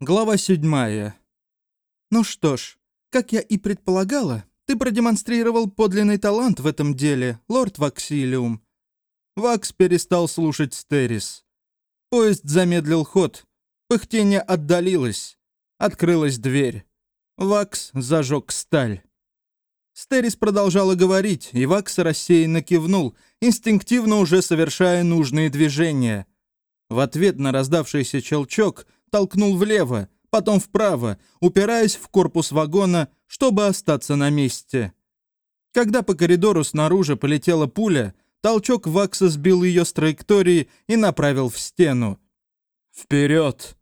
Глава седьмая. «Ну что ж, как я и предполагала, ты продемонстрировал подлинный талант в этом деле, лорд Ваксилиум». Вакс перестал слушать Стерис. Поезд замедлил ход. Пыхтение отдалилось. Открылась дверь. Вакс зажег сталь. Стерис продолжала говорить, и Вакс рассеянно кивнул, инстинктивно уже совершая нужные движения. В ответ на раздавшийся челчок — толкнул влево, потом вправо, упираясь в корпус вагона, чтобы остаться на месте. Когда по коридору снаружи полетела пуля, толчок Вакса сбил ее с траектории и направил в стену. «Вперед!»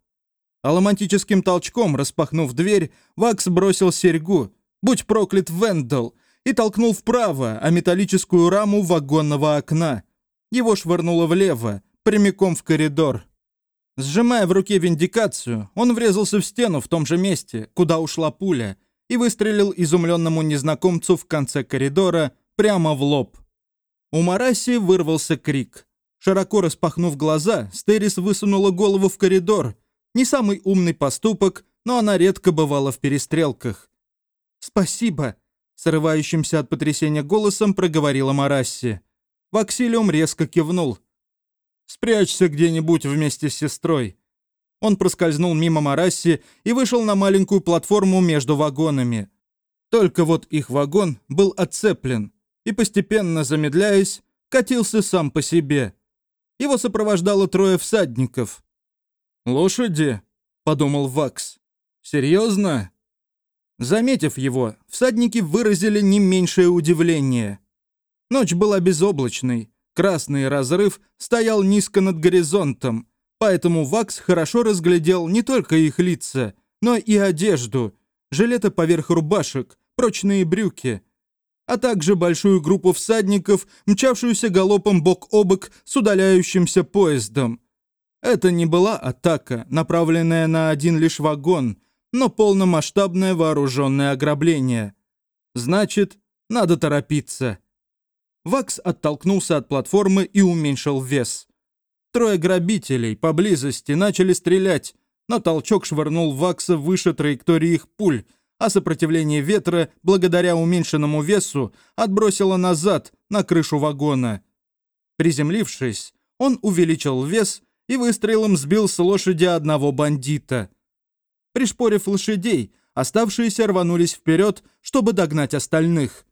Аломантическим толчком, распахнув дверь, Вакс бросил серьгу, будь проклят Вендел, и толкнул вправо, а металлическую раму вагонного окна. Его швырнуло влево, прямиком в коридор. Сжимая в руке виндикацию, он врезался в стену в том же месте, куда ушла пуля, и выстрелил изумленному незнакомцу в конце коридора прямо в лоб. У Мараси вырвался крик. Широко распахнув глаза, Стерис высунула голову в коридор. Не самый умный поступок, но она редко бывала в перестрелках. «Спасибо», — срывающимся от потрясения голосом проговорила Марасси. Ваксилиум резко кивнул — Спрячься где-нибудь вместе с сестрой». Он проскользнул мимо Марасси и вышел на маленькую платформу между вагонами. Только вот их вагон был отцеплен и, постепенно замедляясь, катился сам по себе. Его сопровождало трое всадников. «Лошади?» — подумал Вакс. «Серьезно?» Заметив его, всадники выразили не меньшее удивление. Ночь была безоблачной, Красный разрыв стоял низко над горизонтом, поэтому Вакс хорошо разглядел не только их лица, но и одежду, жилеты поверх рубашек, прочные брюки, а также большую группу всадников, мчавшуюся галопом бок о бок с удаляющимся поездом. Это не была атака, направленная на один лишь вагон, но полномасштабное вооруженное ограбление. Значит, надо торопиться. Вакс оттолкнулся от платформы и уменьшил вес. Трое грабителей поблизости начали стрелять, но толчок швырнул Вакса выше траектории их пуль, а сопротивление ветра, благодаря уменьшенному весу, отбросило назад, на крышу вагона. Приземлившись, он увеличил вес и выстрелом сбил с лошади одного бандита. Пришпорив лошадей, оставшиеся рванулись вперед, чтобы догнать остальных.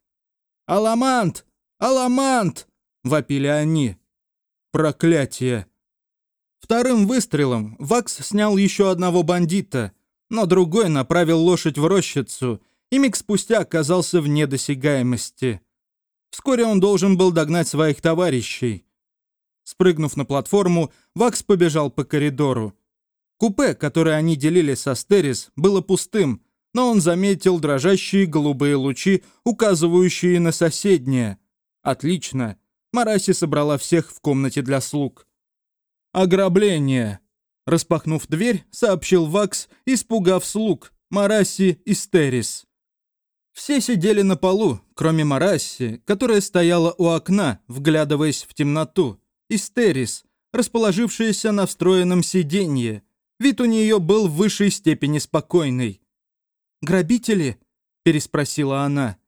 «Аламант! «Аламант!» — вопили они. «Проклятие!» Вторым выстрелом Вакс снял еще одного бандита, но другой направил лошадь в рощицу и миг спустя оказался в недосягаемости. Вскоре он должен был догнать своих товарищей. Спрыгнув на платформу, Вакс побежал по коридору. Купе, которое они делили со Стерис, было пустым, но он заметил дрожащие голубые лучи, указывающие на соседнее — Отлично. Мараси собрала всех в комнате для слуг. Ограбление. Распахнув дверь, сообщил Вакс, испугав слуг, Мараси и Стерис. Все сидели на полу, кроме Марасси, которая стояла у окна, вглядываясь в темноту, и Стерис, расположившаяся на встроенном сиденье. Вид у нее был в высшей степени спокойный. «Грабители?» – переспросила она.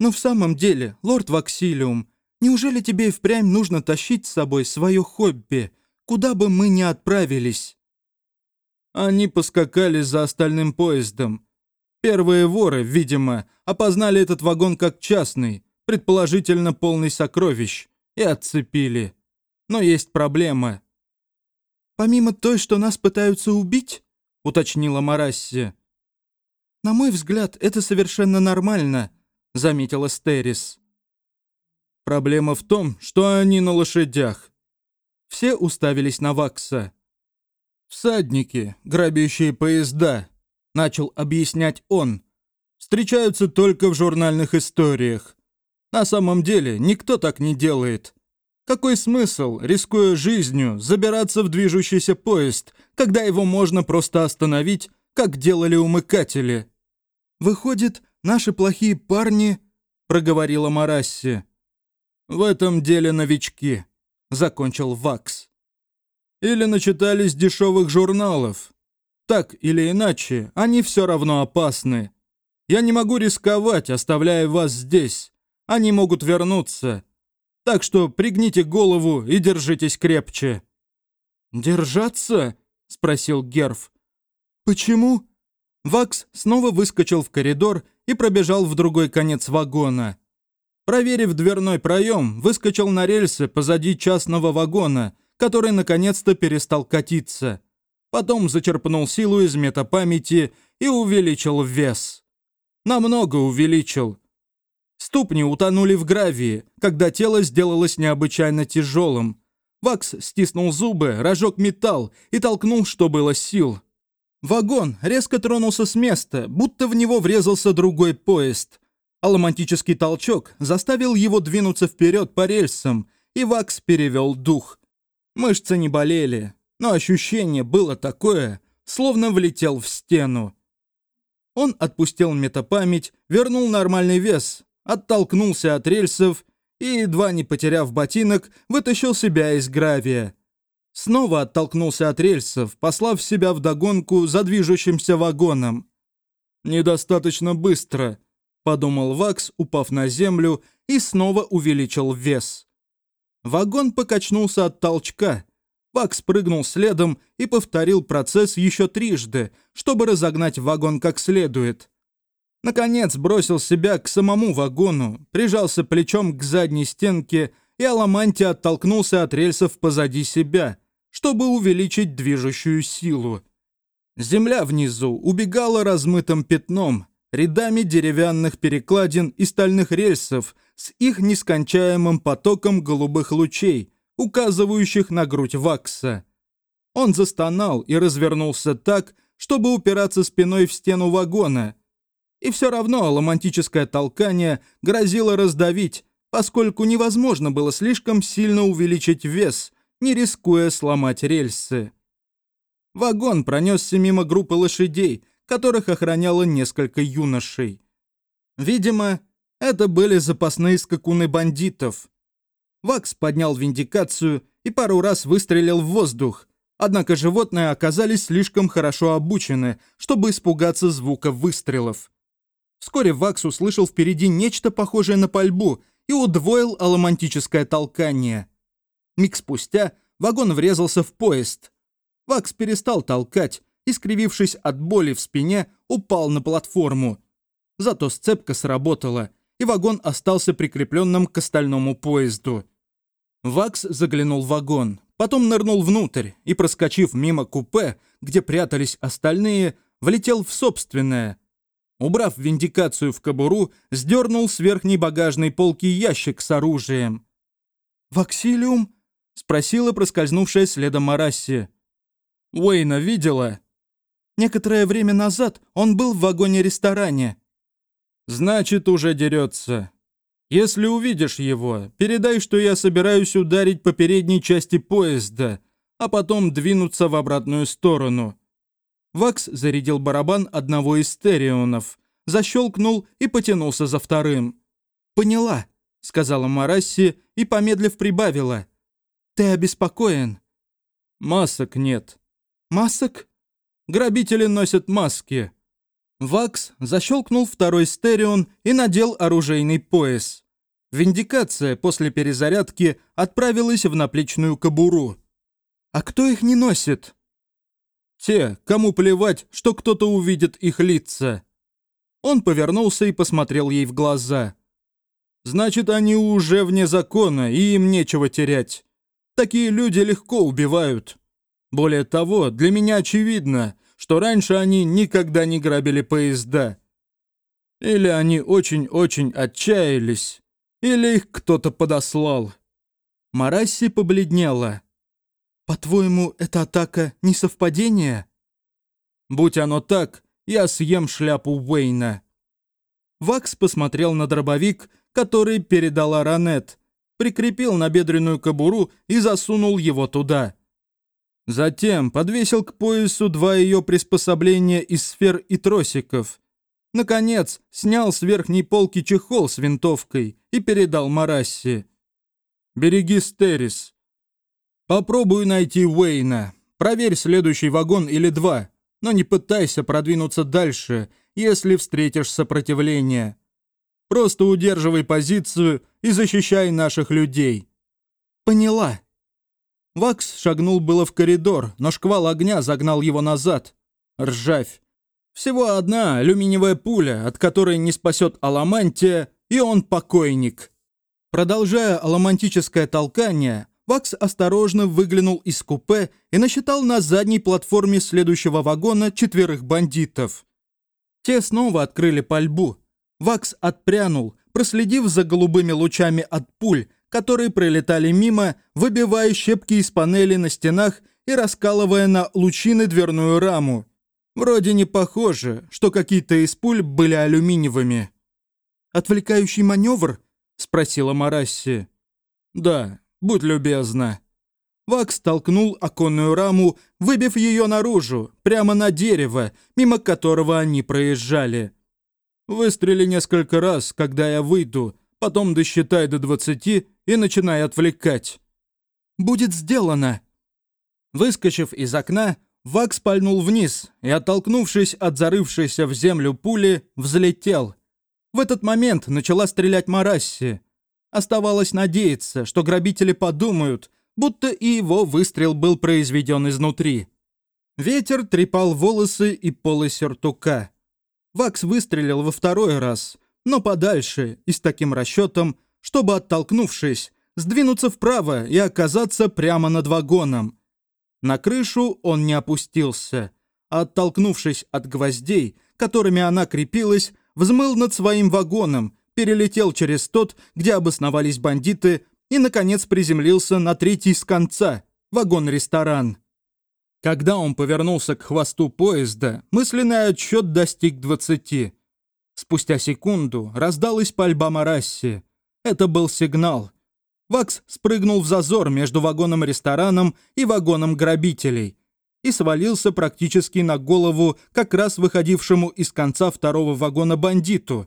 Но в самом деле, лорд Ваксилиум, неужели тебе и впрямь нужно тащить с собой свое хобби, куда бы мы ни отправились?» Они поскакали за остальным поездом. Первые воры, видимо, опознали этот вагон как частный, предположительно полный сокровищ, и отцепили. Но есть проблема. «Помимо той, что нас пытаются убить?» — уточнила Марасси. «На мой взгляд, это совершенно нормально», — заметила Стерис. «Проблема в том, что они на лошадях». Все уставились на Вакса. «Всадники, грабящие поезда», — начал объяснять он, — «встречаются только в журнальных историях. На самом деле никто так не делает. Какой смысл, рискуя жизнью, забираться в движущийся поезд, когда его можно просто остановить, как делали умыкатели?» «Выходит, наши плохие парни...» — проговорила Марасси. «В этом деле новички», — закончил Вакс. «Или начитались дешевых журналов. так или иначе, они все равно опасны. Я не могу рисковать, оставляя вас здесь. Они могут вернуться. Так что пригните голову и держитесь крепче». «Держаться?» — спросил Герф. «Почему?» Вакс снова выскочил в коридор и пробежал в другой конец вагона. Проверив дверной проем, выскочил на рельсы позади частного вагона, который наконец-то перестал катиться. Потом зачерпнул силу из метапамяти и увеличил вес. Намного увеличил. Ступни утонули в гравии, когда тело сделалось необычайно тяжелым. Вакс стиснул зубы, разжег металл и толкнул, что было сил. Вагон резко тронулся с места, будто в него врезался другой поезд. Аломантический толчок заставил его двинуться вперед по рельсам, и Вакс перевел дух. Мышцы не болели, но ощущение было такое, словно влетел в стену. Он отпустил метапамять, вернул нормальный вес, оттолкнулся от рельсов и, едва не потеряв ботинок, вытащил себя из гравия. Снова оттолкнулся от рельсов, послав себя вдогонку за движущимся вагоном. «Недостаточно быстро», — подумал Вакс, упав на землю, и снова увеличил вес. Вагон покачнулся от толчка. Вакс прыгнул следом и повторил процесс еще трижды, чтобы разогнать вагон как следует. Наконец бросил себя к самому вагону, прижался плечом к задней стенке и Аламанти оттолкнулся от рельсов позади себя, чтобы увеличить движущую силу. Земля внизу убегала размытым пятном, рядами деревянных перекладин и стальных рельсов с их нескончаемым потоком голубых лучей, указывающих на грудь Вакса. Он застонал и развернулся так, чтобы упираться спиной в стену вагона. И все равно ломантическое толкание грозило раздавить, поскольку невозможно было слишком сильно увеличить вес, не рискуя сломать рельсы. Вагон пронесся мимо группы лошадей, которых охраняло несколько юношей. Видимо, это были запасные скакуны бандитов. Вакс поднял виндикацию и пару раз выстрелил в воздух, однако животные оказались слишком хорошо обучены, чтобы испугаться звука выстрелов. Вскоре Вакс услышал впереди нечто похожее на пальбу и удвоил аломантическое толкание. Миг спустя вагон врезался в поезд. Вакс перестал толкать и, скривившись от боли в спине, упал на платформу. Зато сцепка сработала, и вагон остался прикрепленным к остальному поезду. Вакс заглянул в вагон, потом нырнул внутрь и, проскочив мимо купе, где прятались остальные, влетел в собственное, Убрав виндикацию в кобуру, сдернул с верхней багажной полки ящик с оружием. «Ваксилиум?» — спросила проскользнувшая следом Марасси. «Уэйна видела?» «Некоторое время назад он был в вагоне-ресторане». «Значит, уже дерется. Если увидишь его, передай, что я собираюсь ударить по передней части поезда, а потом двинуться в обратную сторону. Вакс зарядил барабан одного из стереонов, защелкнул и потянулся за вторым. «Поняла», — сказала Марасси и, помедлив, прибавила. «Ты обеспокоен?» «Масок нет». «Масок?» «Грабители носят маски». Вакс защелкнул второй стереон и надел оружейный пояс. Виндикация после перезарядки отправилась в наплечную кобуру. «А кто их не носит?» Те, кому плевать, что кто-то увидит их лица. Он повернулся и посмотрел ей в глаза. Значит, они уже вне закона, и им нечего терять. Такие люди легко убивают. Более того, для меня очевидно, что раньше они никогда не грабили поезда. Или они очень-очень отчаялись, или их кто-то подослал. Марасси побледнела. «По-твоему, эта атака не совпадение?» «Будь оно так, я съем шляпу Уэйна». Вакс посмотрел на дробовик, который передала Ранет, прикрепил на бедренную кобуру и засунул его туда. Затем подвесил к поясу два ее приспособления из сфер и тросиков. Наконец, снял с верхней полки чехол с винтовкой и передал Марасси. «Береги Стерис. Попробую найти Уэйна. Проверь следующий вагон или два. Но не пытайся продвинуться дальше, если встретишь сопротивление. Просто удерживай позицию и защищай наших людей». «Поняла». Вакс шагнул было в коридор, но шквал огня загнал его назад. Ржавь. Всего одна алюминиевая пуля, от которой не спасет Аламантия, и он покойник. Продолжая аламантическое толкание, Вакс осторожно выглянул из купе и насчитал на задней платформе следующего вагона четверых бандитов. Те снова открыли пальбу. Вакс отпрянул, проследив за голубыми лучами от пуль, которые пролетали мимо, выбивая щепки из панели на стенах и раскалывая на лучины дверную раму. Вроде не похоже, что какие-то из пуль были алюминиевыми. «Отвлекающий маневр?» — спросила Марасси. «Да, будь любезна». Вакс толкнул оконную раму, выбив ее наружу, прямо на дерево, мимо которого они проезжали. «Выстрели несколько раз, когда я выйду, потом досчитай до двадцати и начинай отвлекать». «Будет сделано». Выскочив из окна, Вакс пальнул вниз и, оттолкнувшись от зарывшейся в землю пули, взлетел. В этот момент начала стрелять Марасси. Оставалось надеяться, что грабители подумают, будто и его выстрел был произведен изнутри. Ветер трепал волосы и полы сюртука. Вакс выстрелил во второй раз, но подальше и с таким расчетом, чтобы, оттолкнувшись, сдвинуться вправо и оказаться прямо над вагоном. На крышу он не опустился, а оттолкнувшись от гвоздей, которыми она крепилась, взмыл над своим вагоном, перелетел через тот, где обосновались бандиты, и, наконец, приземлился на третий с конца, вагон-ресторан. Когда он повернулся к хвосту поезда, мысленный отсчет достиг двадцати. Спустя секунду раздалась пальба Марасси. Это был сигнал — Вакс спрыгнул в зазор между вагоном-рестораном и вагоном грабителей и свалился практически на голову как раз выходившему из конца второго вагона бандиту.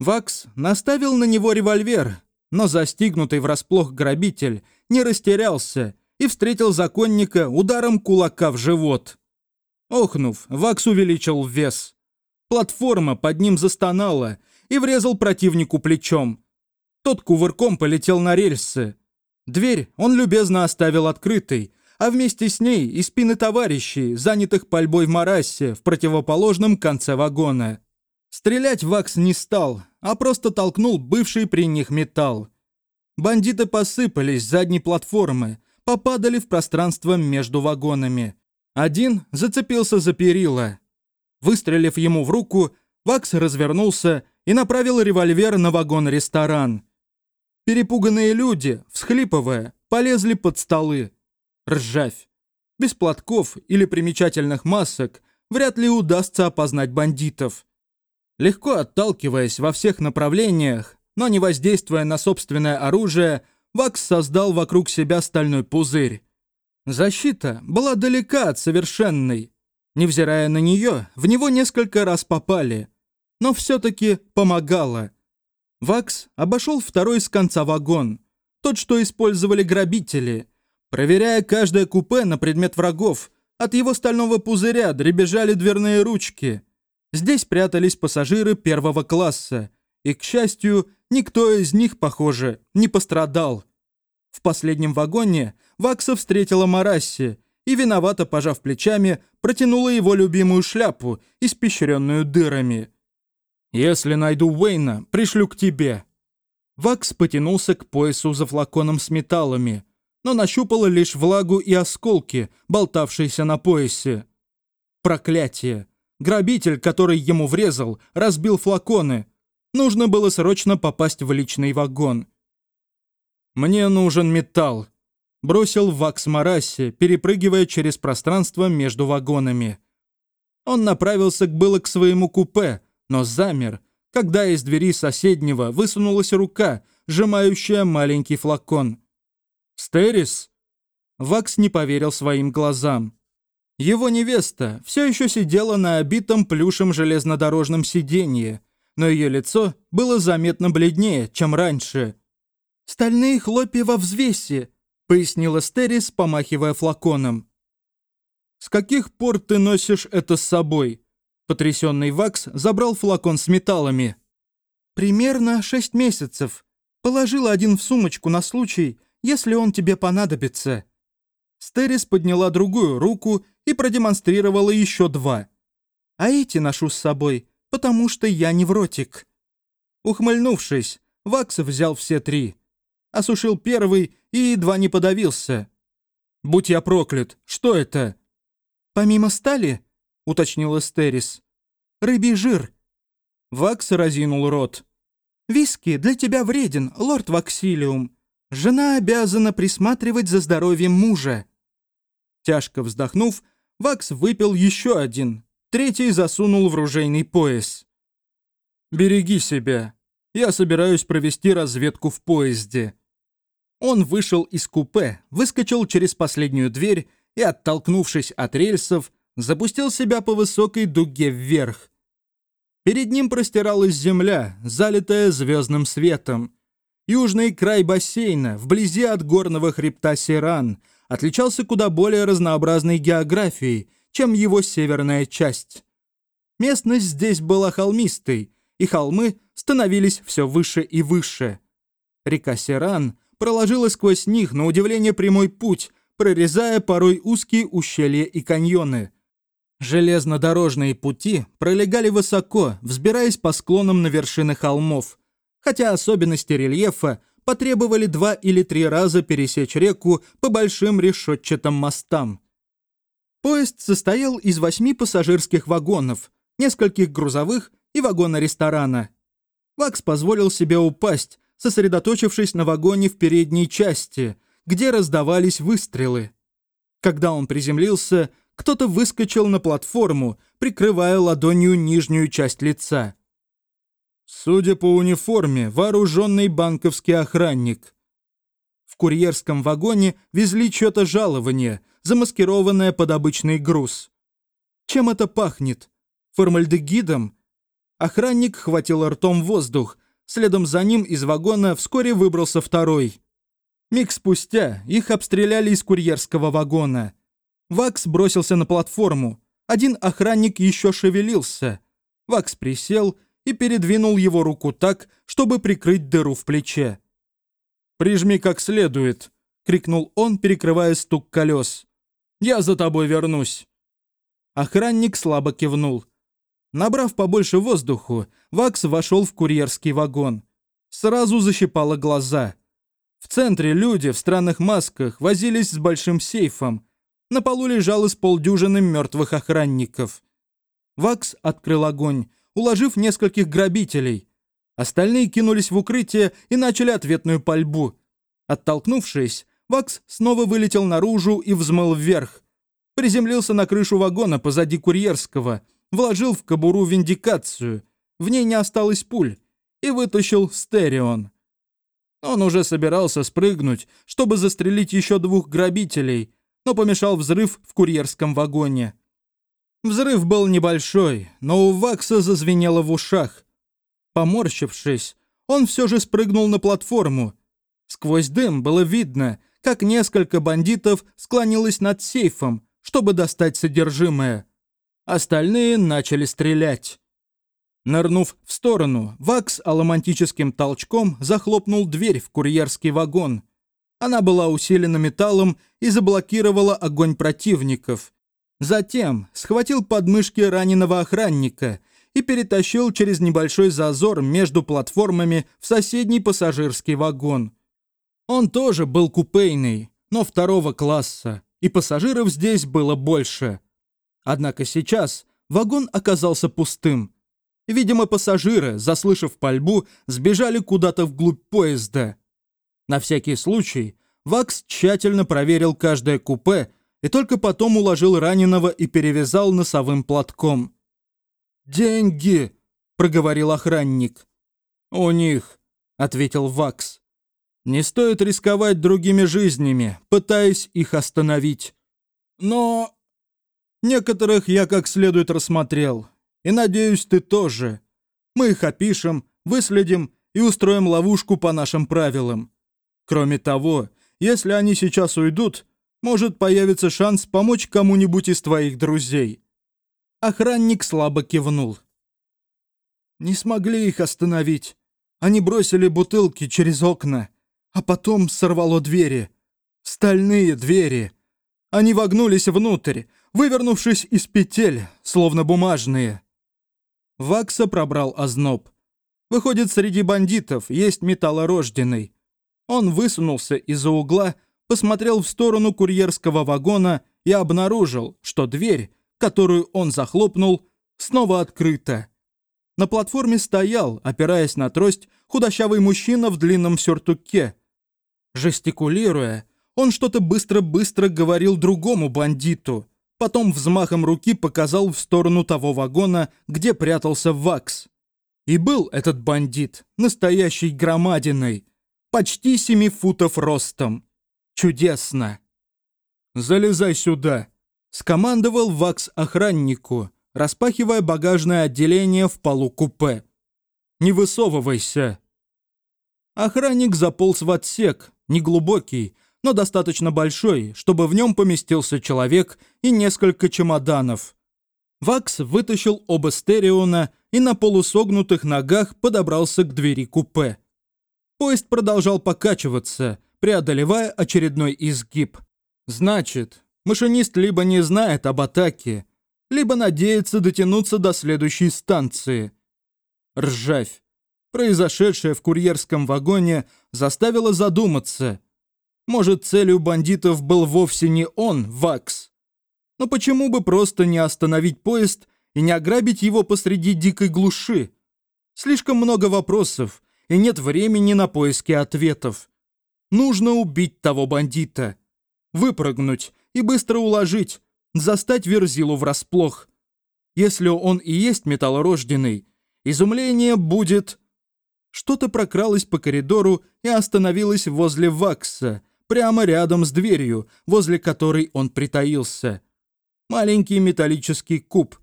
Вакс наставил на него револьвер, но застигнутый врасплох грабитель не растерялся и встретил законника ударом кулака в живот. Охнув, Вакс увеличил вес. Платформа под ним застонала и врезал противнику плечом. Тот кувырком полетел на рельсы. Дверь он любезно оставил открытой, а вместе с ней и спины товарищей, занятых пальбой в Марассе в противоположном конце вагона. Стрелять Вакс не стал, а просто толкнул бывший при них металл. Бандиты посыпались с задней платформы, попадали в пространство между вагонами. Один зацепился за перила. Выстрелив ему в руку, Вакс развернулся и направил револьвер на вагон-ресторан. Перепуганные люди, всхлипывая, полезли под столы. Ржавь. Без платков или примечательных масок вряд ли удастся опознать бандитов. Легко отталкиваясь во всех направлениях, но не воздействуя на собственное оружие, Вакс создал вокруг себя стальной пузырь. Защита была далека от совершенной. Невзирая на нее, в него несколько раз попали. Но все-таки помогала – Вакс обошел второй с конца вагон, тот, что использовали грабители. Проверяя каждое купе на предмет врагов, от его стального пузыря дребезжали дверные ручки. Здесь прятались пассажиры первого класса, и, к счастью, никто из них, похоже, не пострадал. В последнем вагоне Вакса встретила Марасси и, виновато пожав плечами, протянула его любимую шляпу, испещренную дырами – «Если найду Уэйна, пришлю к тебе». Вакс потянулся к поясу за флаконом с металлами, но нащупала лишь влагу и осколки, болтавшиеся на поясе. Проклятие! Грабитель, который ему врезал, разбил флаконы. Нужно было срочно попасть в личный вагон. «Мне нужен металл», — бросил Вакс Марасси, перепрыгивая через пространство между вагонами. Он направился было к своему купе, но замер, когда из двери соседнего высунулась рука, сжимающая маленький флакон. «Стерис?» Вакс не поверил своим глазам. Его невеста все еще сидела на обитом плюшем железнодорожном сиденье, но ее лицо было заметно бледнее, чем раньше. «Стальные хлопья во взвесе», — пояснила Стерис, помахивая флаконом. «С каких пор ты носишь это с собой?» Потрясенный Вакс забрал флакон с металлами. «Примерно шесть месяцев. Положила один в сумочку на случай, если он тебе понадобится». Стерис подняла другую руку и продемонстрировала еще два. «А эти ношу с собой, потому что я невротик». Ухмыльнувшись, Вакс взял все три. Осушил первый и едва не подавился. «Будь я проклят, что это?» «Помимо стали?» — уточнил Эстерис. «Рыбий жир». Вакс разинул рот. «Виски для тебя вреден, лорд Ваксилиум. Жена обязана присматривать за здоровьем мужа». Тяжко вздохнув, Вакс выпил еще один, третий засунул в ружейный пояс. «Береги себя. Я собираюсь провести разведку в поезде». Он вышел из купе, выскочил через последнюю дверь и, оттолкнувшись от рельсов, запустил себя по высокой дуге вверх. Перед ним простиралась земля, залитая звездным светом. Южный край бассейна, вблизи от горного хребта Сиран, отличался куда более разнообразной географией, чем его северная часть. Местность здесь была холмистой, и холмы становились все выше и выше. Река Сиран проложила сквозь них на удивление прямой путь, прорезая порой узкие ущелья и каньоны. Железнодорожные пути пролегали высоко, взбираясь по склонам на вершины холмов, хотя особенности рельефа потребовали два или три раза пересечь реку по большим решетчатым мостам. Поезд состоял из восьми пассажирских вагонов, нескольких грузовых и вагона ресторана. Вакс позволил себе упасть, сосредоточившись на вагоне в передней части – где раздавались выстрелы. Когда он приземлился, кто-то выскочил на платформу, прикрывая ладонью нижнюю часть лица. Судя по униформе, вооруженный банковский охранник. В курьерском вагоне везли что-то жалование, замаскированное под обычный груз. Чем это пахнет? Формальдегидом? Охранник хватил ртом воздух, следом за ним из вагона вскоре выбрался второй. Миг спустя их обстреляли из курьерского вагона. Вакс бросился на платформу. Один охранник еще шевелился. Вакс присел и передвинул его руку так, чтобы прикрыть дыру в плече. «Прижми как следует», — крикнул он, перекрывая стук колес. «Я за тобой вернусь». Охранник слабо кивнул. Набрав побольше воздуху, Вакс вошел в курьерский вагон. Сразу защипало глаза — в центре люди в странных масках возились с большим сейфом. На полу лежало с полдюжины мертвых охранников. Вакс открыл огонь, уложив нескольких грабителей. Остальные кинулись в укрытие и начали ответную пальбу. Оттолкнувшись, Вакс снова вылетел наружу и взмыл вверх. Приземлился на крышу вагона позади курьерского, вложил в кобуру виндикацию. В ней не осталось пуль. И вытащил стереон. Он уже собирался спрыгнуть, чтобы застрелить еще двух грабителей, но помешал взрыв в курьерском вагоне. Взрыв был небольшой, но у Вакса зазвенело в ушах. Поморщившись, он все же спрыгнул на платформу. Сквозь дым было видно, как несколько бандитов склонилось над сейфом, чтобы достать содержимое. Остальные начали стрелять. Нырнув в сторону, Вакс аломантическим толчком захлопнул дверь в курьерский вагон. Она была усилена металлом и заблокировала огонь противников. Затем схватил подмышки раненого охранника и перетащил через небольшой зазор между платформами в соседний пассажирский вагон. Он тоже был купейный, но второго класса, и пассажиров здесь было больше. Однако сейчас вагон оказался пустым – Видимо, пассажиры, заслышав пальбу, сбежали куда-то вглубь поезда. На всякий случай Вакс тщательно проверил каждое купе и только потом уложил раненого и перевязал носовым платком. «Деньги!» — проговорил охранник. «У них», — ответил Вакс. «Не стоит рисковать другими жизнями, пытаясь их остановить. Но...» «Некоторых я как следует рассмотрел. И надеюсь, ты тоже. Мы их опишем, выследим и устроим ловушку по нашим правилам. Кроме того, если они сейчас уйдут, Может, появится шанс помочь кому-нибудь из твоих друзей». Охранник слабо кивнул. «Не смогли их остановить. Они бросили бутылки через окна, а потом сорвало двери. Стальные двери. Они вогнулись внутрь, вывернувшись из петель, словно бумажные». Вакса пробрал озноб. Выходит, среди бандитов есть металлорожденный. Он высунулся из-за угла, посмотрел в сторону курьерского вагона и обнаружил, что дверь, которую он захлопнул, снова открыта. На платформе стоял, опираясь на трость, худощавый мужчина в длинном сюртуке. Жестикулируя, он что-то быстро-быстро говорил другому бандиту, потом взмахом руки показал в сторону того вагона, где прятался Вакс. И был этот бандит настоящей громадиной, почти семи футов ростом. Чудесно. «Залезай сюда», — скомандовал Вакс охраннику, распахивая багажное отделение в полу купе. «Не высовывайся». Охранник заполз в отсек, неглубокий, но достаточно большой, чтобы в нем поместился человек и несколько чемоданов. Вакс вытащил оба стереона и на полусогнутых ногах подобрался к двери купе. Поезд продолжал покачиваться, преодолевая очередной изгиб. Значит, машинист либо не знает об атаке, либо надеется дотянуться до следующей станции. Ржавь. Произошедшее в курьерском вагоне заставило задуматься. Может, целью бандитов был вовсе не он, Вакс? Но почему бы просто не остановить поезд и не ограбить его посреди дикой глуши? Слишком много вопросов, и нет времени на поиски ответов. Нужно убить того бандита. Выпрыгнуть и быстро уложить, застать Верзилу врасплох. Если он и есть металлорожденный, изумление будет... Что-то прокралось по коридору и остановилось возле Вакса, прямо рядом с дверью, возле которой он притаился. Маленький металлический куб.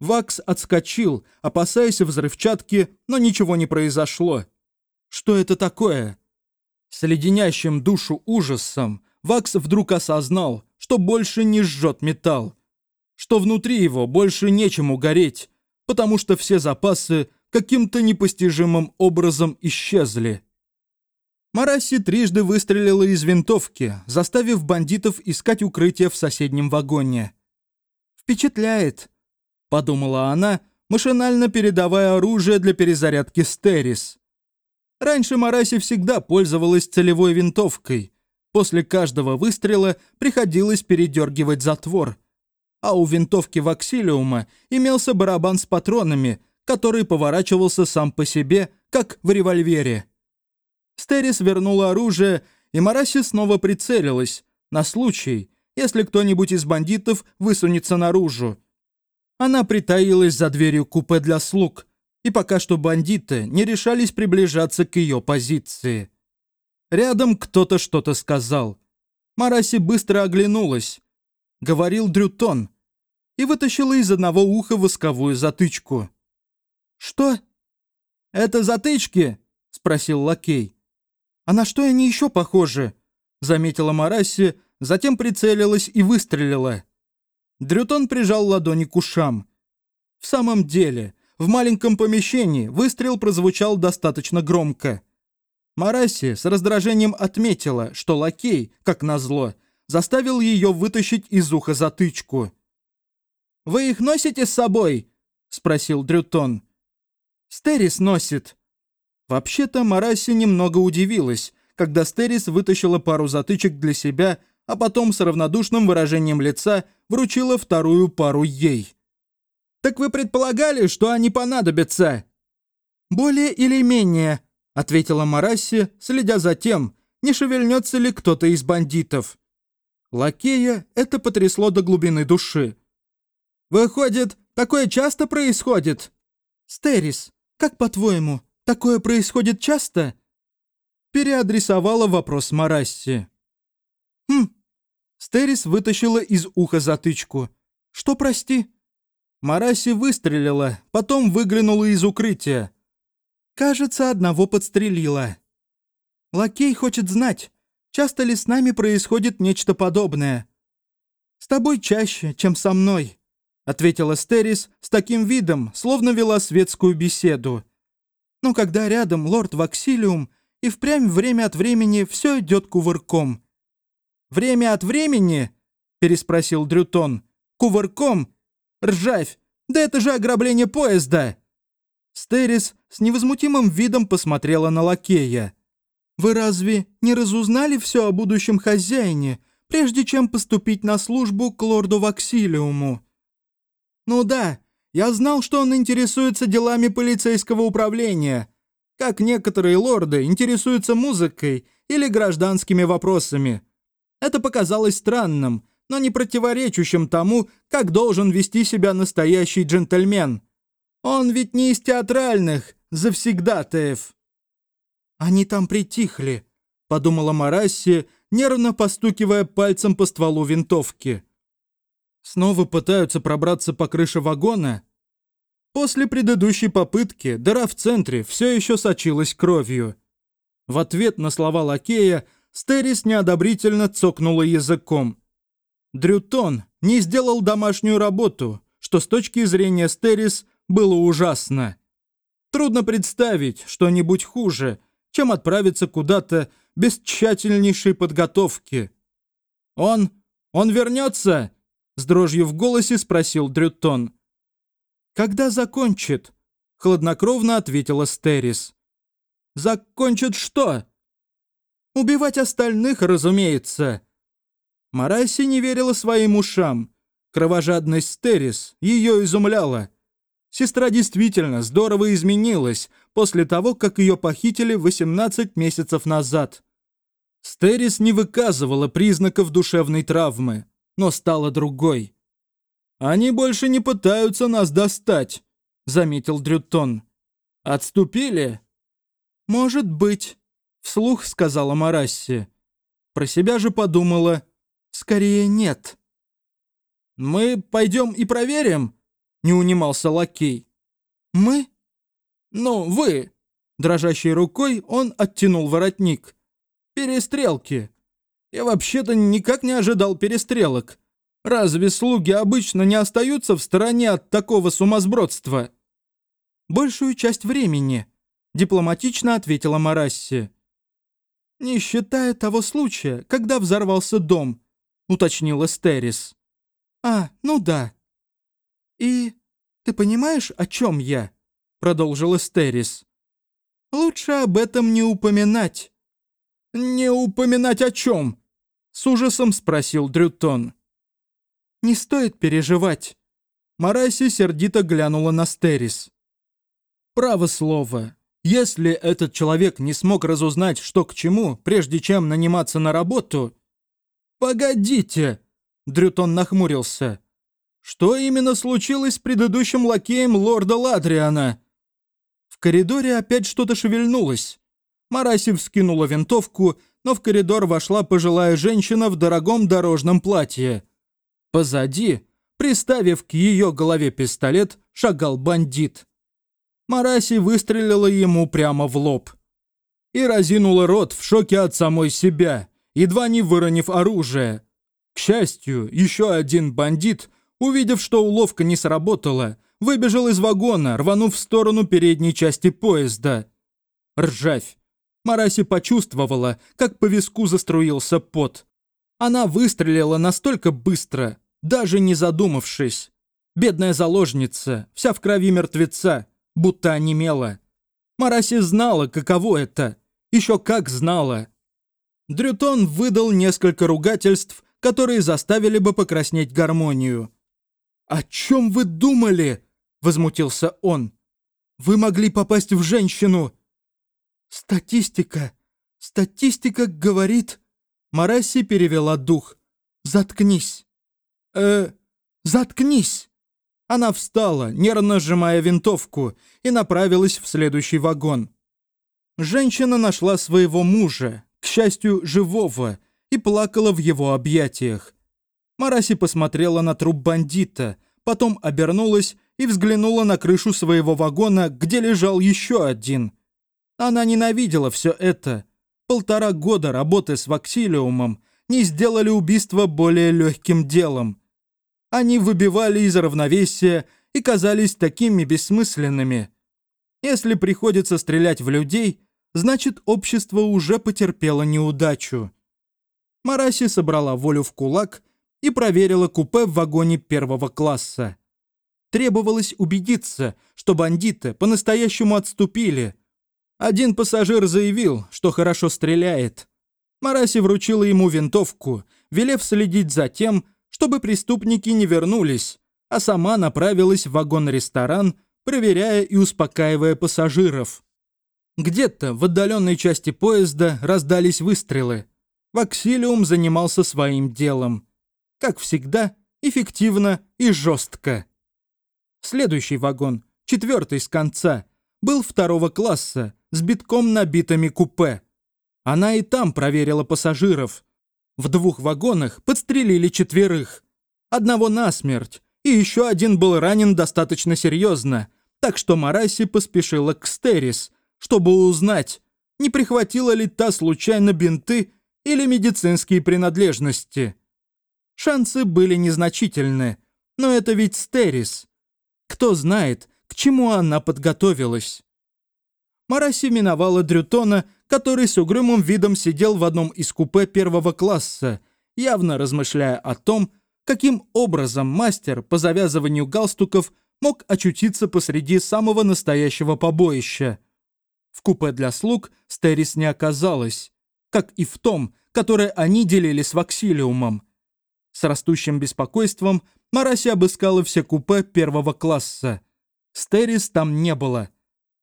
Вакс отскочил, опасаясь взрывчатки, но ничего не произошло. Что это такое? С леденящим душу ужасом Вакс вдруг осознал, что больше не жжет металл, что внутри его больше нечему гореть, потому что все запасы каким-то непостижимым образом исчезли. Мараси трижды выстрелила из винтовки, заставив бандитов искать укрытие в соседнем вагоне. «Впечатляет», — подумала она, машинально передавая оружие для перезарядки Стерис. Раньше Мараси всегда пользовалась целевой винтовкой. После каждого выстрела приходилось передергивать затвор. А у винтовки Ваксилиума имелся барабан с патронами, который поворачивался сам по себе, как в револьвере. Стерис вернула оружие, и Мараси снова прицелилась, на случай, если кто-нибудь из бандитов высунется наружу. Она притаилась за дверью купе для слуг, и пока что бандиты не решались приближаться к ее позиции. Рядом кто-то что-то сказал. Мараси быстро оглянулась. Говорил Дрютон. И вытащила из одного уха восковую затычку. «Что?» «Это затычки?» — спросил лакей. «А на что они еще похожи?» — заметила Мараси, затем прицелилась и выстрелила. Дрютон прижал ладони к ушам. В самом деле, в маленьком помещении выстрел прозвучал достаточно громко. Мараси с раздражением отметила, что лакей, как назло, заставил ее вытащить из уха затычку. «Вы их носите с собой?» — спросил Дрютон. «Стерис носит». Вообще-то Мараси немного удивилась, когда Стерис вытащила пару затычек для себя, а потом с равнодушным выражением лица вручила вторую пару ей. «Так вы предполагали, что они понадобятся?» «Более или менее», — ответила Марасси, следя за тем, не шевельнется ли кто-то из бандитов. Лакея это потрясло до глубины души. «Выходит, такое часто происходит?» «Стерис, как по-твоему, такое происходит часто?» Переадресовала вопрос Марасси. «Хм». Стерис вытащила из уха затычку. «Что, прости?» Мараси выстрелила, потом выглянула из укрытия. Кажется, одного подстрелила. Лакей хочет знать, Часто ли с нами происходит нечто подобное?» «С тобой чаще, чем со мной», — ответила Стерис с таким видом, словно вела светскую беседу. «Но когда рядом лорд Ваксилиум, и впрямь время от времени все идет кувырком». «Время от времени?» — переспросил Дрютон. «Кувырком? Ржавь! Да это же ограбление поезда!» Стерис с невозмутимым видом посмотрела на лакея. «Вы разве не разузнали все о будущем хозяине, прежде чем поступить на службу к лорду Ваксилиуму?» «Ну да, я знал, что он интересуется делами полицейского управления, как некоторые лорды интересуются музыкой или гражданскими вопросами. Это показалось странным, но не противоречащим тому, как должен вести себя настоящий джентльмен. Он ведь не из театральных, завсегдатаев. «Они там притихли», — подумала Марасси, нервно постукивая пальцем по стволу винтовки. Снова пытаются пробраться по крыше вагона. После предыдущей попытки дыра в центре все еще сочилась кровью. В ответ на слова лакея Стерис неодобрительно цокнула языком. Дрютон не сделал домашнюю работу, что с точки зрения Стерис было ужасно. Трудно представить что-нибудь хуже, чем отправиться куда-то без тщательнейшей подготовки. «Он... он вернется?» — с дрожью в голосе спросил Дрютон. «Когда закончит?» — хладнокровно ответила Стерис. «Закончит что?» Убивать остальных, разумеется. Мараси не верила своим ушам. Кровожадность Стерис ее изумляла. Сестра действительно здорово изменилась после того, как ее похитили 18 месяцев назад. Стерис не выказывала признаков душевной травмы, но стала другой. «Они больше не пытаются нас достать», — заметил Дрютон. «Отступили?» «Может быть», Вслух сказала Марасси. Про себя же подумала. Скорее нет. «Мы пойдем и проверим?» Не унимался лакей. «Мы?» «Ну, вы!» Дрожащей рукой он оттянул воротник. «Перестрелки. Я вообще-то никак не ожидал перестрелок. Разве слуги обычно не остаются в стороне от такого сумасбродства?» «Большую часть времени», — дипломатично ответила Марасси. «Не считая того случая, когда взорвался дом», — уточнила Стерис. «А, ну да». «И ты понимаешь, о чем я?» — продолжила Стерис. «Лучше об этом не упоминать». «Не упоминать о чем?» — с ужасом спросил Дрютон. «Не стоит переживать». Мараси сердито глянула на Стерис. «Право слово, если этот человек не смог разузнать, что к чему, прежде чем наниматься на работу... «Погодите!» — Дрютон нахмурился. «Что именно случилось с предыдущим лакеем лорда Ладриана?» В коридоре опять что-то шевельнулось. Мараси вскинула винтовку, но в коридор вошла пожилая женщина в дорогом дорожном платье. Позади, приставив к ее голове пистолет, шагал бандит. Мараси выстрелила ему прямо в лоб. И разинула рот в шоке от самой себя, едва не выронив оружие. К счастью, еще один бандит, увидев, что уловка не сработала, выбежал из вагона, рванув в сторону передней части поезда. Ржавь. Мараси почувствовала, как по виску заструился пот. Она выстрелила настолько быстро, даже не задумавшись. Бедная заложница, вся в крови мертвеца, будто онемела. Мараси знала, каково это. Еще как знала. Дрютон выдал несколько ругательств, которые заставили бы покраснеть гармонию. «О чем вы думали?» — возмутился он. «Вы могли попасть в женщину!» «Статистика! Статистика говорит...» Мараси перевела дух. «Заткнись!» «Э, заткнись!» Она встала, нервно сжимая винтовку, и направилась в следующий вагон. Женщина нашла своего мужа, счастью, живого, и плакала в его объятиях. Мараси посмотрела на труп бандита, потом обернулась и взглянула на крышу своего вагона, где лежал еще один. Она ненавидела все это. Полтора года работы с Ваксилиумом не сделали убийство более легким делом. Они выбивали из равновесия и казались такими бессмысленными. Если приходится стрелять в людей, значит общество уже потерпело неудачу. Мараси собрала волю в кулак и проверила купе в вагоне первого класса. Требовалось убедиться, что бандиты по-настоящему отступили. Один пассажир заявил, что хорошо стреляет. Мараси вручила ему винтовку, велев следить за тем, чтобы преступники не вернулись, а сама направилась в вагон-ресторан, проверяя и успокаивая пассажиров. Где-то в отдаленной части поезда раздались выстрелы. Ваксилиум занимался своим делом. Как всегда, эффективно и жестко. Следующий вагон, четвертый с конца, был второго класса, с битком набитыми купе. Она и там проверила пассажиров. В двух вагонах подстрелили четверых. Одного насмерть, и еще один был ранен достаточно серьезно, так что Мараси поспешила к Стерис, чтобы узнать, не прихватила ли та случайно бинты или медицинские принадлежности. Шансы были незначительны, но это ведь Стерис. Кто знает, к чему она подготовилась. Мараси миновала Дрютона, который с угрюмым видом сидел в одном из купе первого класса, явно размышляя о том, каким образом мастер по завязыванию галстуков мог очутиться посреди самого настоящего побоища. В купе для слуг Стерис не оказалось, как и в том, которое они делили с Ваксилиумом. С растущим беспокойством Мараси обыскала все купе первого класса. Стерис там не было —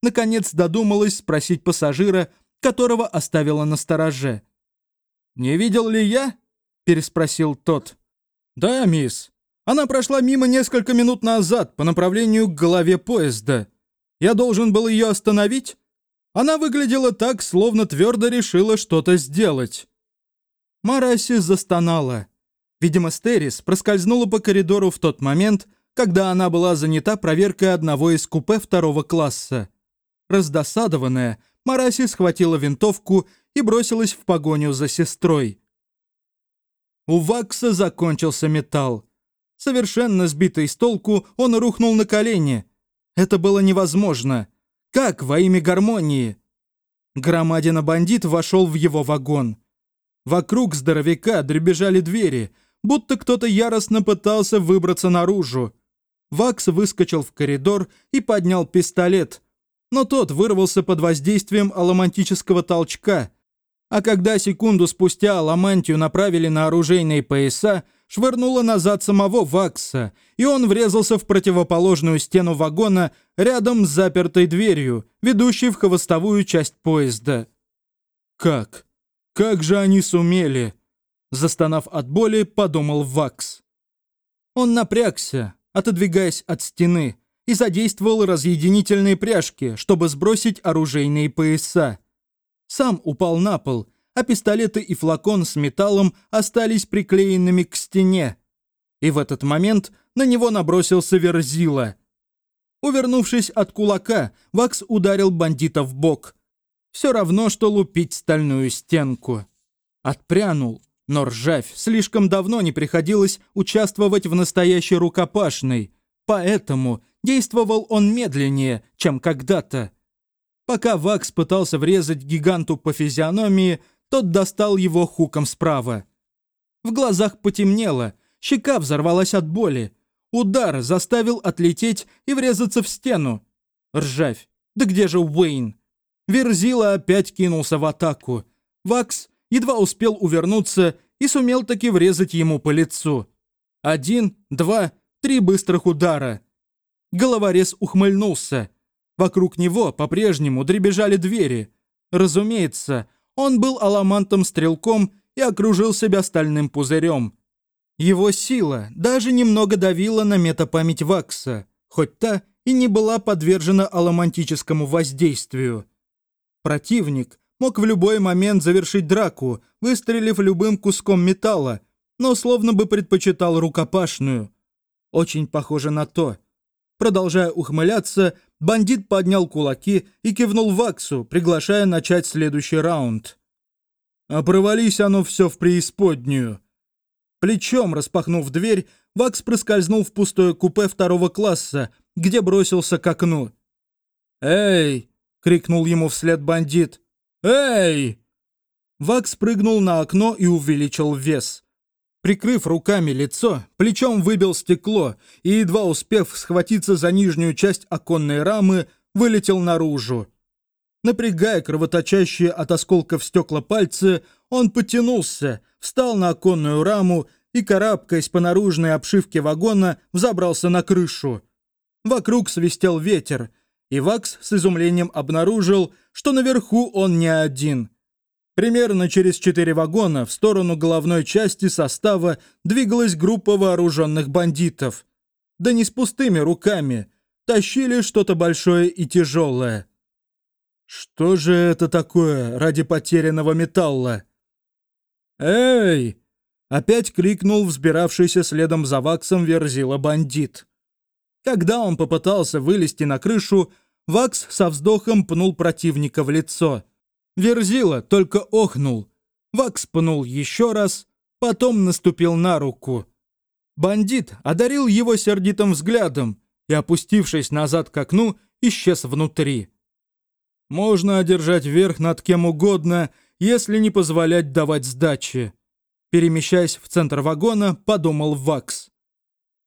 наконец додумалась спросить пассажира, которого оставила на стороже. «Не видел ли я?» – переспросил тот. «Да, мисс. Она прошла мимо несколько минут назад по направлению к голове поезда. Я должен был ее остановить? Она выглядела так, словно твердо решила что-то сделать». Мараси застонала. Видимо, Стерис проскользнула по коридору в тот момент, когда она была занята проверкой одного из купе второго класса. Раздосадованная, Мараси схватила винтовку и бросилась в погоню за сестрой. У Вакса закончился металл. Совершенно сбитый с толку, он рухнул на колени. Это было невозможно. Как во имя гармонии? Громадина-бандит вошел в его вагон. Вокруг здоровяка дребезжали двери, будто кто-то яростно пытался выбраться наружу. Вакс выскочил в коридор и поднял пистолет, но тот вырвался под воздействием аламантического толчка, а когда секунду спустя аламантию направили на оружейные пояса, швырнуло назад самого Вакса, и он врезался в противоположную стену вагона рядом с запертой дверью, ведущей в хвостовую часть поезда. «Как? Как же они сумели?» Застонав от боли, подумал Вакс. Он напрягся, отодвигаясь от стены, и задействовал разъединительные пряжки, чтобы сбросить оружейные пояса. Сам упал на пол, а пистолеты и флакон с металлом остались приклеенными к стене. И в этот момент на него набросился Верзила. Увернувшись от кулака, Вакс ударил бандита в бок. Все равно, что лупить стальную стенку. Отпрянул, но ржавь слишком давно не приходилось участвовать в настоящей рукопашной, поэтому Действовал он медленнее, чем когда-то. Пока Вакс пытался врезать гиганту по физиономии, тот достал его хуком справа. В глазах потемнело, щека взорвалась от боли. Удар заставил отлететь и врезаться в стену. Ржавь. Да где же Уэйн? Верзила опять кинулся в атаку. Вакс едва успел увернуться и сумел таки врезать ему по лицу. Один, два, три быстрых удара. Головорез ухмыльнулся. Вокруг него по-прежнему дребезжали двери. Разумеется, он был аламантом-стрелком и окружил себя стальным пузырем. Его сила даже немного давила на метапамять Вакса, хоть та и не была подвержена аламантическому воздействию. Противник мог в любой момент завершить драку, выстрелив любым куском металла, но словно бы предпочитал рукопашную. Очень похоже на то, Продолжая ухмыляться, бандит поднял кулаки и кивнул Ваксу, приглашая начать следующий раунд. А провались оно все в преисподнюю. Плечом распахнув дверь, Вакс проскользнул в пустое купе второго класса, где бросился к окну. «Эй!» — крикнул ему вслед бандит. «Эй!» Вакс прыгнул на окно и увеличил вес. Прикрыв руками лицо, плечом выбил стекло и, едва успев схватиться за нижнюю часть оконной рамы, вылетел наружу. Напрягая кровоточащие от осколков стекла пальцы, он потянулся, встал на оконную раму и, карабкаясь по наружной обшивке вагона, взобрался на крышу. Вокруг свистел ветер, и Вакс с изумлением обнаружил, что наверху он не один. Примерно через четыре вагона в сторону головной части состава двигалась группа вооруженных бандитов. Да не с пустыми руками, тащили что-то большое и тяжелое. Что же это такое ради потерянного металла? «Эй!» — опять крикнул взбиравшийся следом за Ваксом верзила бандит. Когда он попытался вылезти на крышу, Вакс со вздохом пнул противника в лицо. Верзила только охнул. Вакс пнул еще раз, потом наступил на руку. Бандит одарил его сердитым взглядом и, опустившись назад к окну, исчез внутри. Можно одержать верх над кем угодно, если не позволять давать сдачи. Перемещаясь в центр вагона, подумал Вакс.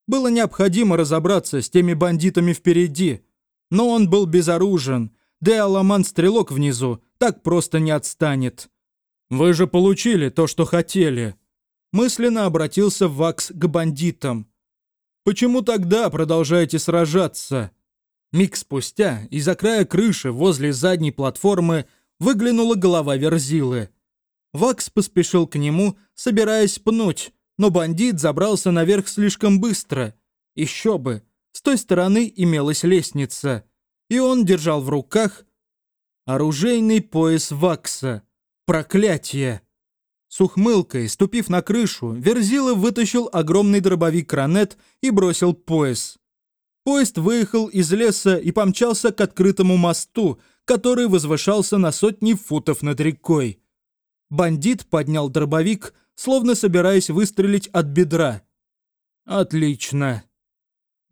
Было необходимо разобраться с теми бандитами впереди, но он был безоружен, да и Аламан-стрелок внизу так просто не отстанет. «Вы же получили то, что хотели», мысленно обратился Вакс к бандитам. «Почему тогда продолжаете сражаться?» Миг спустя из-за края крыши возле задней платформы выглянула голова Верзилы. Вакс поспешил к нему, собираясь пнуть, но бандит забрался наверх слишком быстро. Еще бы, с той стороны имелась лестница, и он держал в руках оружейный пояс Вакса. Проклятие! С ухмылкой, ступив на крышу, Верзила вытащил огромный дробовик Кранет и бросил пояс. Поезд выехал из леса и помчался к открытому мосту, который возвышался на сотни футов над рекой. Бандит поднял дробовик, словно собираясь выстрелить от бедра. «Отлично!»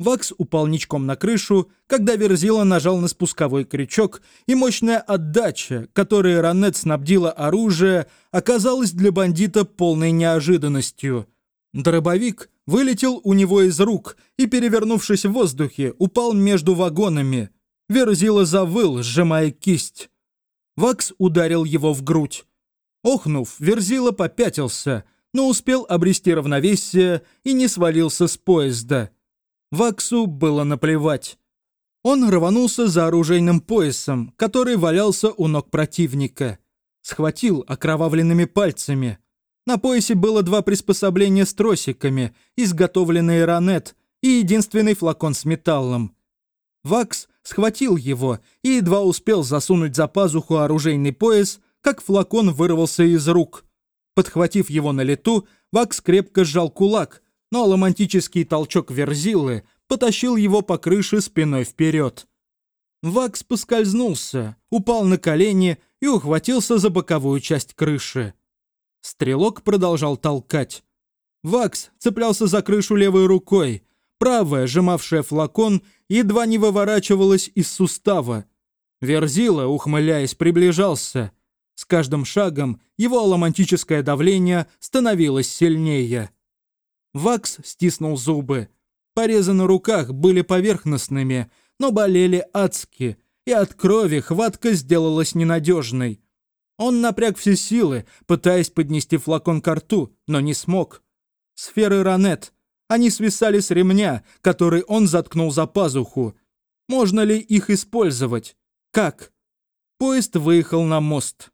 Вакс упал ничком на крышу, когда Верзила нажал на спусковой крючок, и мощная отдача, которой Ранет снабдила оружие, оказалась для бандита полной неожиданностью. Дробовик вылетел у него из рук и, перевернувшись в воздухе, упал между вагонами. Верзила завыл, сжимая кисть. Вакс ударил его в грудь. Охнув, Верзила попятился, но успел обрести равновесие и не свалился с поезда. Ваксу было наплевать. Он рванулся за оружейным поясом, который валялся у ног противника. Схватил окровавленными пальцами – на поясе было два приспособления с тросиками, изготовленные ранет и единственный флакон с металлом. Вакс схватил его и едва успел засунуть за пазуху оружейный пояс, как флакон вырвался из рук. Подхватив его на лету, Вакс крепко сжал кулак, но ломантический толчок верзилы потащил его по крыше спиной вперед. Вакс поскользнулся, упал на колени и ухватился за боковую часть крыши. Стрелок продолжал толкать. Вакс цеплялся за крышу левой рукой. Правая, сжимавшая флакон, едва не выворачивалась из сустава. Верзила, ухмыляясь, приближался. С каждым шагом его аломантическое давление становилось сильнее. Вакс стиснул зубы. Порезы на руках были поверхностными, но болели адски, и от крови хватка сделалась ненадежной. Он напряг все силы, пытаясь поднести флакон к рту, но не смог. Сферы Ранет. Они свисали с ремня, который он заткнул за пазуху. Можно ли их использовать? Как? Поезд выехал на мост.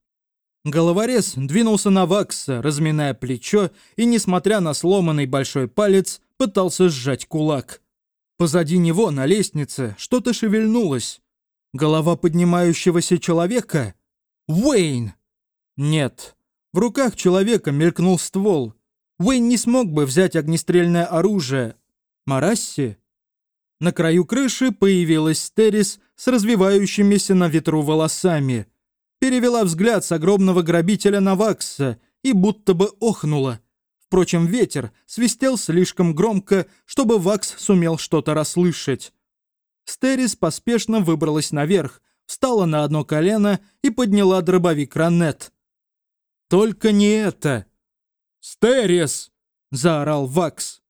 Головорез двинулся на Вакса, разминая плечо, и, несмотря на сломанный большой палец, пытался сжать кулак. Позади него, на лестнице, что-то шевельнулось. Голова поднимающегося человека — Уэйн! Нет. В руках человека мелькнул ствол. Уэйн не смог бы взять огнестрельное оружие. Марасси? На краю крыши появилась Стерис с развивающимися на ветру волосами. Перевела взгляд с огромного грабителя на Вакса и будто бы охнула. Впрочем, ветер свистел слишком громко, чтобы Вакс сумел что-то расслышать. Стерис поспешно выбралась наверх, встала на одно колено и подняла дробовик Ранет. «Только не это!» «Стерис!» — заорал Вакс.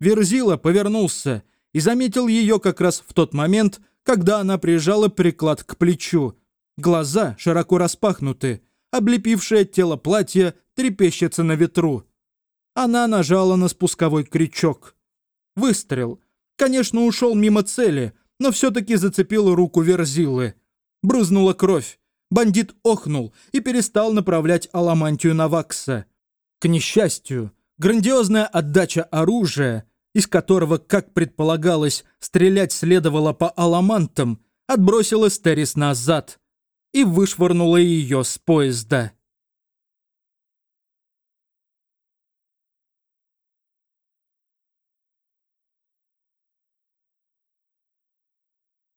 Верзила повернулся и заметил ее как раз в тот момент, когда она прижала приклад к плечу. Глаза широко распахнуты, облепившее тело платья трепещется на ветру. Она нажала на спусковой крючок. Выстрел. Конечно, ушел мимо цели, но все-таки зацепил руку Верзилы. Брызнула кровь. Бандит охнул и перестал направлять аламантию на Вакса. К несчастью, грандиозная отдача оружия, из которого, как предполагалось, стрелять следовало по аламантам, отбросила Стерис назад и вышвырнула ее с поезда.